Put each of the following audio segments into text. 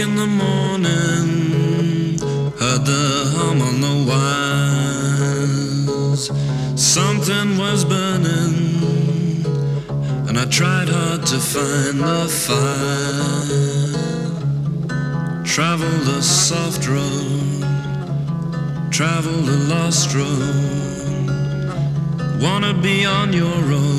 in the morning, heard the hum on the wires. Something was burning, and I tried hard to find the fire. Travel the soft road, travel the lost road. Wanna be on your own.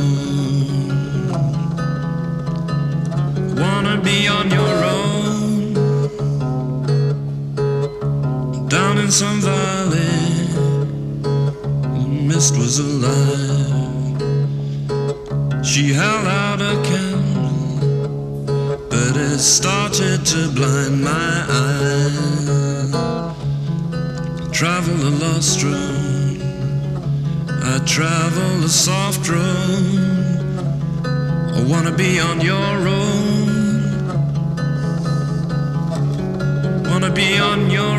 Was alive. She held out a candle, but it started to blind my eyes. Travel the lost road, I travel the soft road. I wanna be on your road. Wanna be on your.